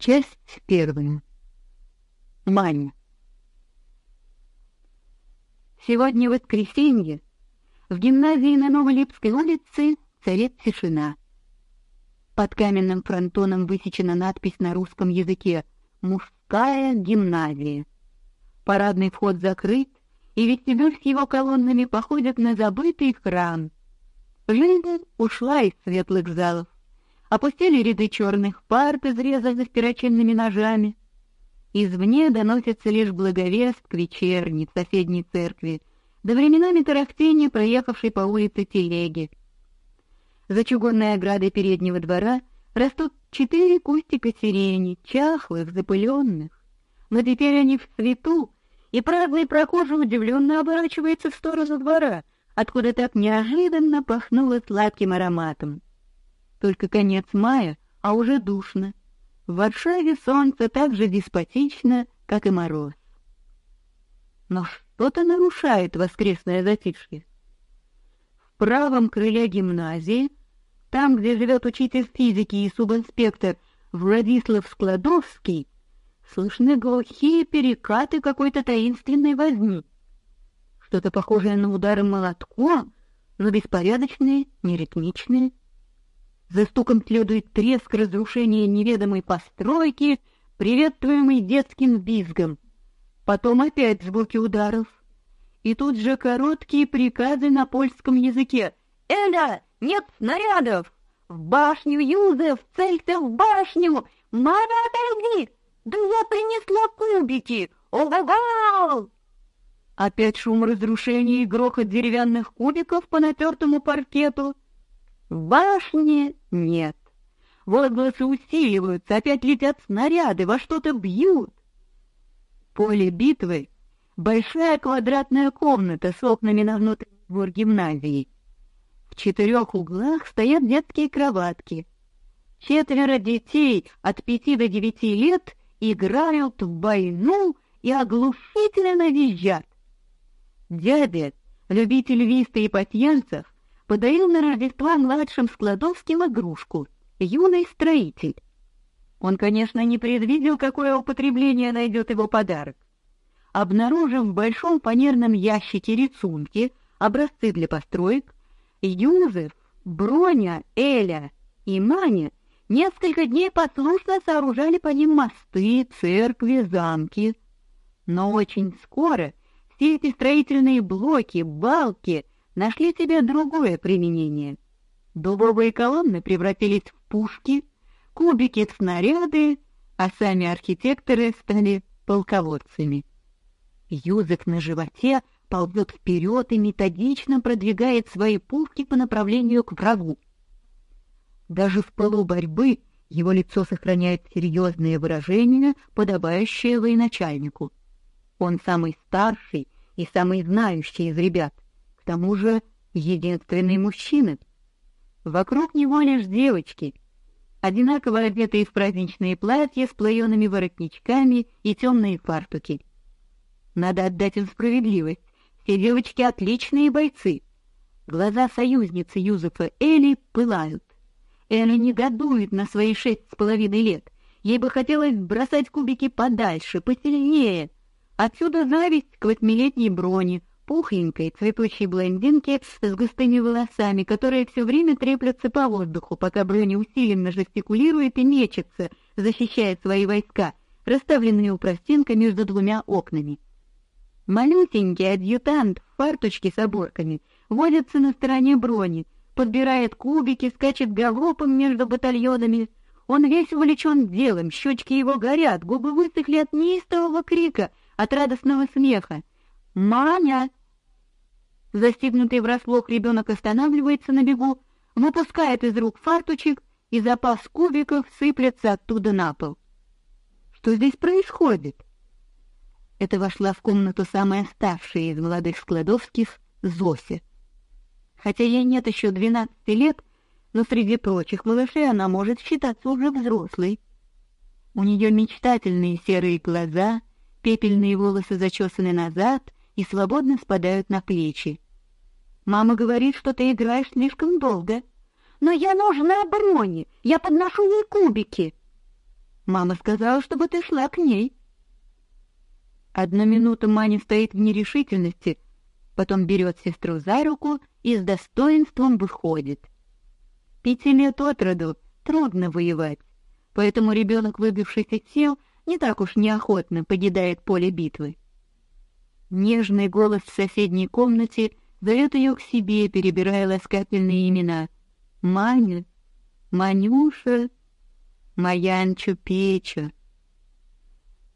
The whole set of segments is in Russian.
Часть первая. Мань. Сегодня воскресенье. В гимназии на Новолипской улице царит тишина. Под каменным фронтоном высечена надпись на русском языке «Мужская гимназия». Парадный вход закрыт, и вестибюль с его колоннами походит на забытый храм. Жизнь ушла из светлых залов. Опустили ряды черных парт, изрезанных перочинными ножами. Извне доносится лишь благовест вечерней в соседней церкви, до временами тарахтение проехавшей по улице телеги. За чугунной оградой переднего двора растут четыре кустика сирени, чахлых, запыленных. Но теперь они в цвету, и праздный прохожий удивленно оборачивается в сторону двора, откуда так неожиданно пахнуло сладким ароматом. Только конец мая, а уже душно. В Варшаве солнце так же деспотично, как и мороз. Но что-то нарушает воскресное затишье. В правом крыле гимназии, там, где живет учитель физики и субинспектор Владислав Складовский, слышны глухие перекаты какой-то таинственной возни. Что-то похожее на удары молотком, но беспорядочные, неритмичные. За стуком следует треск разрушения неведомой постройки, приветствуемый детским визгом. Потом опять звуки ударов. И тут же короткие приказы на польском языке. «Эля, нет снарядов! В башню, Юзеф, целься в башню! Мама, отойди! Да принесла кубики! Ого-го!» Опять шум разрушения и грохот деревянных кубиков по натертому паркету — в башне нет. Возгласы усиливаются, опять летят снаряды, во что-то бьют. Поле битвы — большая квадратная комната с окнами на внутренний двор гимназии. В четырех углах стоят детские кроватки. Четверо детей от пяти до девяти лет играют в войну и оглушительно визжат. Дядя, любитель виста и патьянцев, подарил на Рождество младшим Складовским игрушку «Юный строитель». Он, конечно, не предвидел, какое употребление найдет его подарок. Обнаружив в большом фанерном ящике рисунки, образцы для построек, Юзеф, Броня, Эля и Маня несколько дней послушно сооружали по ним мосты, церкви, замки. Но очень скоро все эти строительные блоки, балки нашли себе другое применение. Дубовые колонны превратились в пушки, кубики — в снаряды, а сами архитекторы стали полководцами. Юзек на животе ползет вперед и методично продвигает свои пушки по направлению к врагу. Даже в пылу борьбы его лицо сохраняет серьезное выражение, подобающее военачальнику. Он самый старший и самый знающий из ребят — тому же единственный мужчина. Вокруг него лишь девочки, одинаково одетые в праздничные платья с плоеными воротничками и темные фартуки. Надо отдать им справедливость. Все девочки отличные бойцы. Глаза союзницы Юзефа Эли пылают. Эли негодует на свои шесть с половиной лет. Ей бы хотелось бросать кубики подальше, посильнее. Отсюда зависть к восьмилетней броне, пухленькой, цветущей блондинке с густыми волосами, которые все время треплются по воздуху, пока Броня усиленно жестикулирует и мечется, защищая свои войска, расставленные у простенка между двумя окнами. Малюсенький адъютант в фарточке с оборками водится на стороне Брони, подбирает кубики, скачет галопом между батальонами. Он весь увлечен делом, щечки его горят, губы высохли от неистового крика, от радостного смеха. «Маня!» Застигнутый врасплох ребенок останавливается на бегу, выпускает из рук фарточек, и запас кубиков сыплется оттуда на пол. Что здесь происходит? Это вошла в комнату самая старшая из молодых складовских, Зося. Хотя ей нет еще двенадцати лет, но среди прочих малышей она может считаться уже взрослой. У нее мечтательные серые глаза, пепельные волосы зачесаны назад — и свободно спадают на плечи. Мама говорит, что ты играешь слишком долго. Но я нужна Броне, я подношу ей кубики. Мама сказала, чтобы ты шла к ней. Одну минуту Маня стоит в нерешительности, потом берет сестру за руку и с достоинством выходит. Пяти лет от роду трудно воевать, поэтому ребенок, выбившись из сил, не так уж неохотно покидает поле битвы. Нежный голос в соседней комнате зовет ее к себе, перебирая ласкательные имена. Маня, Манюша, Маянчу Печа.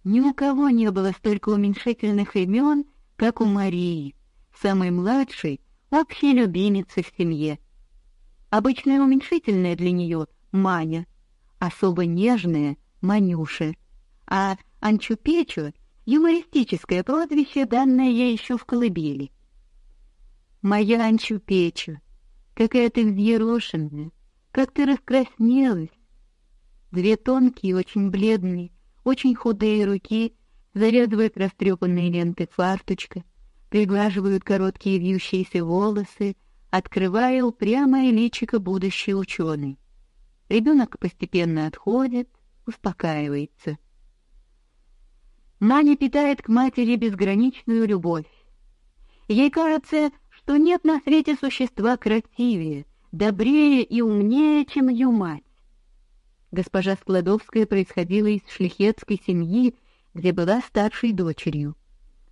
Ни у кого не было столько уменьшительных имен, как у Марии, самой младшей, общей любимицы в семье. Обычное уменьшительное для нее — Маня, особо нежное — Манюша, а Анчупечу — юмористическое прозвище, данное ей еще в колыбели. Моя Анчупечу, какая ты взъерошенная, как ты раскраснелась. Две тонкие, очень бледные, очень худые руки завязывают растрепанные ленты фарточка, приглаживают короткие вьющиеся волосы, открывая упрямое личико будущей ученой. Ребенок постепенно отходит, успокаивается. Маня питает к матери безграничную любовь. Ей кажется, что нет на свете существа красивее, добрее и умнее, чем ее мать. Госпожа Складовская происходила из шляхетской семьи, где была старшей дочерью.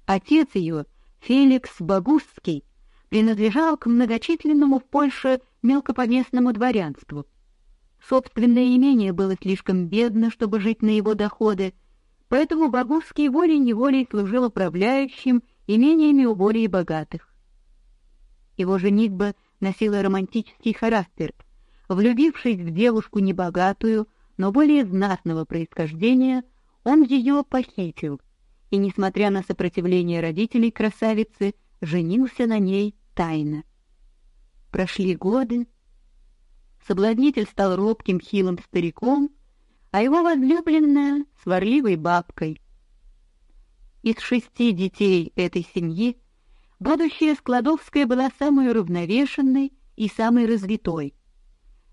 Отец ее, Феликс Богусский, принадлежал к многочисленному в Польше мелкопоместному дворянству. Собственное имение было слишком бедно, чтобы жить на его доходы, поэтому Богусский волей-неволей служил управляющим имениями у более богатых. Его женитьба носила романтический характер. Влюбившись в девушку небогатую, но более знатного происхождения, он ее похитил и, несмотря на сопротивление родителей красавицы, женился на ней тайно. Прошли годы. Соблазнитель стал робким, хилым стариком, а его возлюбленная — сварливой бабкой. Из шести детей этой семьи будущая Складовская была самой уравновешенной и самой развитой.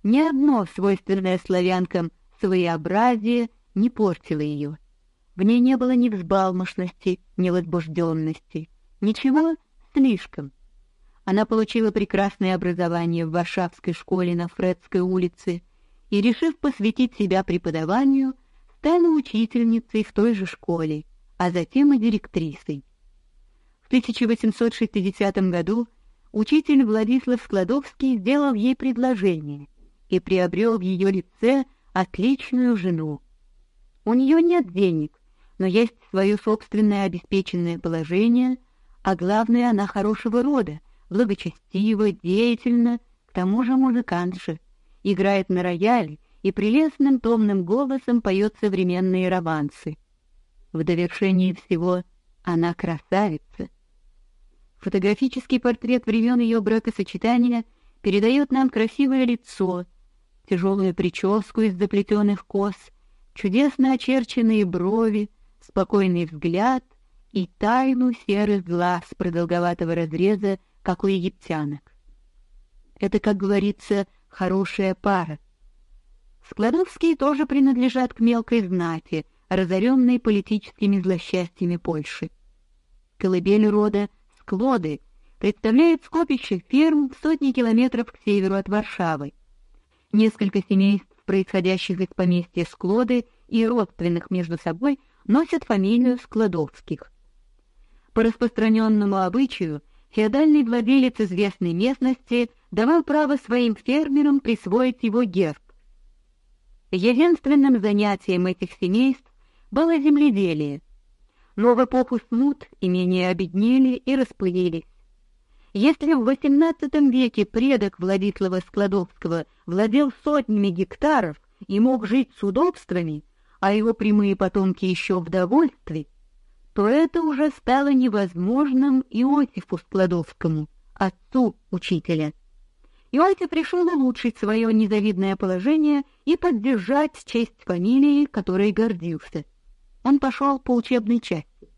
Ни одно свойственное славянкам своеобразие не портило ее. В ней не было ни взбалмошности, ни возбужденности, ничего слишком. Она получила прекрасное образование в Варшавской школе на Фредской улице и, решив посвятить себя преподаванию, стала учительницей в той же школе, а затем и директрисой. В 1860 году учитель Владислав Складовский сделал ей предложение и приобрел в ее лице отличную жену. У нее нет денег, но есть свое собственное обеспеченное положение, а главное, она хорошего рода, благочестива, деятельна, к тому же музыкантша, играет на рояле и прелестным томным голосом поет современные романсы. В довершении всего она красавица. Фотографический портрет времен ее бракосочетания передает нам красивое лицо, тяжелую прическу из заплетенных кос, чудесно очерченные брови, спокойный взгляд и тайну серых глаз продолговатого разреза как у египтянок. Это, как говорится, хорошая пара. Складовские тоже принадлежат к мелкой знати, разоренной политическими злосчастьями Польши. Колыбель рода Склоды представляет скопище ферм в сотни километров к северу от Варшавы. Несколько семейств, происходящих из поместья Склоды и родственных между собой, носят фамилию Складовских. По распространенному обычаю феодальный владелец известной местности давал право своим фермерам присвоить его герб. Единственным занятием этих семейств было земледелие. Но в эпоху смут имения обеднели и расплылись. Если в XVIII веке предок Владислава Складовского владел сотнями гектаров и мог жить с удобствами, а его прямые потомки еще в довольстве, то это уже стало невозможным Иосифу Складовскому, отцу учителя. Иосиф решил улучшить свое незавидное положение и поддержать честь фамилии, которой гордился. Он пошел по учебной части.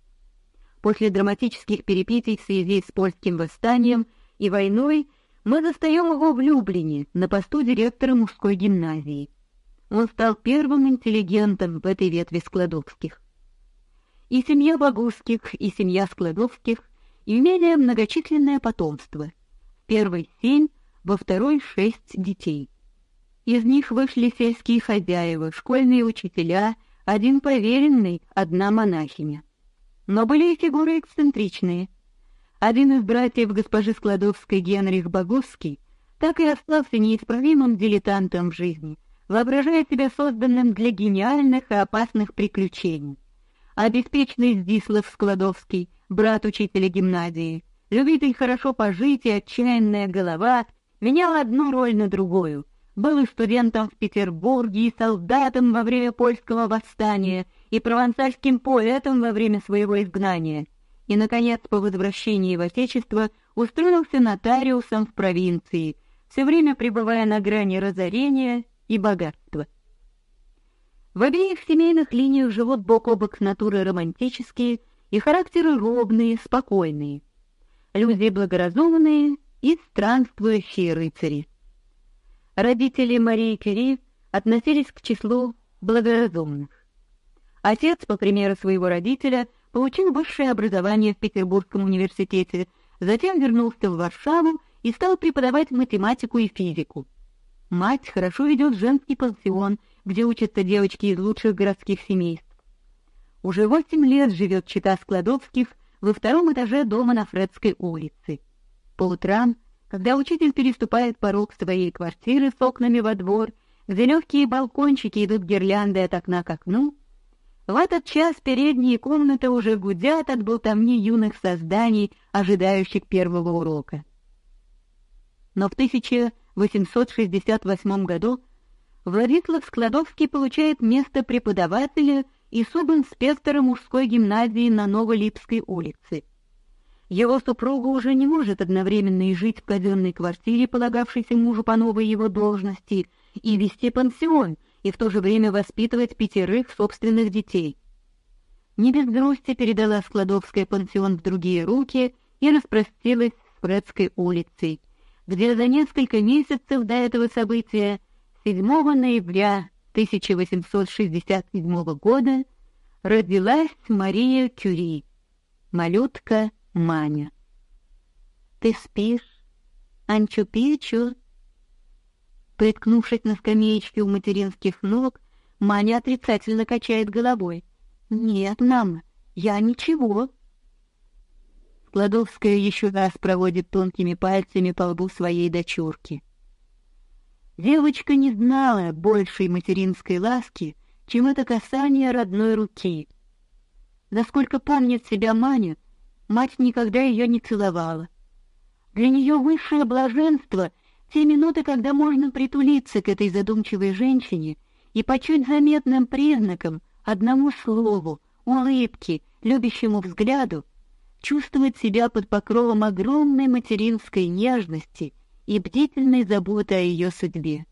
После драматических перипетий в связи с польским восстанием и войной мы застаем его в Люблине на посту директора мужской гимназии. он стал первым интеллигентом в этой ветви Складовских. И семья Богусских, и семья Складовских имели многочисленное потомство. В первой семь, во второй шесть детей. Из них вышли сельские хозяева, школьные учителя, один поверенный, одна монахиня. Но были и фигуры эксцентричные. Один из братьев госпожи Складовской, Генрих Боговский, так и остался неисправимым дилетантом в жизни, воображая себя созданным для гениальных и опасных приключений. А беспечный Здислав Складовский, брат учителя гимназии, любитель хорошо пожить и отчаянная голова, менял одну роль на другую. Был и студентом в Петербурге, и солдатом во время польского восстания, и провансальским поэтом во время своего изгнания. И, наконец, по возвращении в Отечество устроился нотариусом в провинции, все время пребывая на грани разорения и богатства. В обеих семейных линиях живут бок о бок натуры романтические и характеры ровные, спокойные. Люди благоразумные и странствующие рыцари. Родители Марии Кюри относились к числу благоразумных. Отец, по примеру своего родителя, получил высшее образование в Петербургском университете, затем вернулся в Варшаву и стал преподавать математику и физику. Мать хорошо ведет женский пансион, где учатся девочки из лучших городских семейств. Уже восемь лет живет чита Складовских во втором этаже дома на Фредской улице. По утрам, когда учитель переступает порог своей квартиры с окнами во двор, где легкие балкончики идут гирляндой от окна к окну, в этот час передние комнаты уже гудят от болтовни юных созданий, ожидающих первого урока. Но в 1868 году Владислав Складовский получает место преподавателя и субинспектора мужской гимназии на Новолипской улице. Его супруга уже не может одновременно и жить в казенной квартире, полагавшейся мужу по новой его должности, и вести пансион, и в то же время воспитывать пятерых собственных детей. Не без грусти передала Складовская пансион в другие руки и распростилась с Фредской улицей, где за несколько месяцев до этого события, 7 ноября 1867 года, родилась Мария Кюри, малютка Маня. «Ты спишь, Анчу-Пичу?» Приткнувшись на скамеечке у материнских ног, Маня отрицательно качает головой. «Нет, мама, я ничего». Складовская еще раз проводит тонкими пальцами по лбу своей дочурки. Девочка не знала большей материнской ласки, чем это касание родной руки. Насколько помнит себя Маня, Мать никогда ее не целовала. Для нее высшее блаженство те минуты, когда можно притулиться к этой задумчивой женщине и по чуть заметным признакам, одному слову, улыбке, любящему взгляду, чувствовать себя под покровом огромной материнской нежности и бдительной заботы о ее судьбе.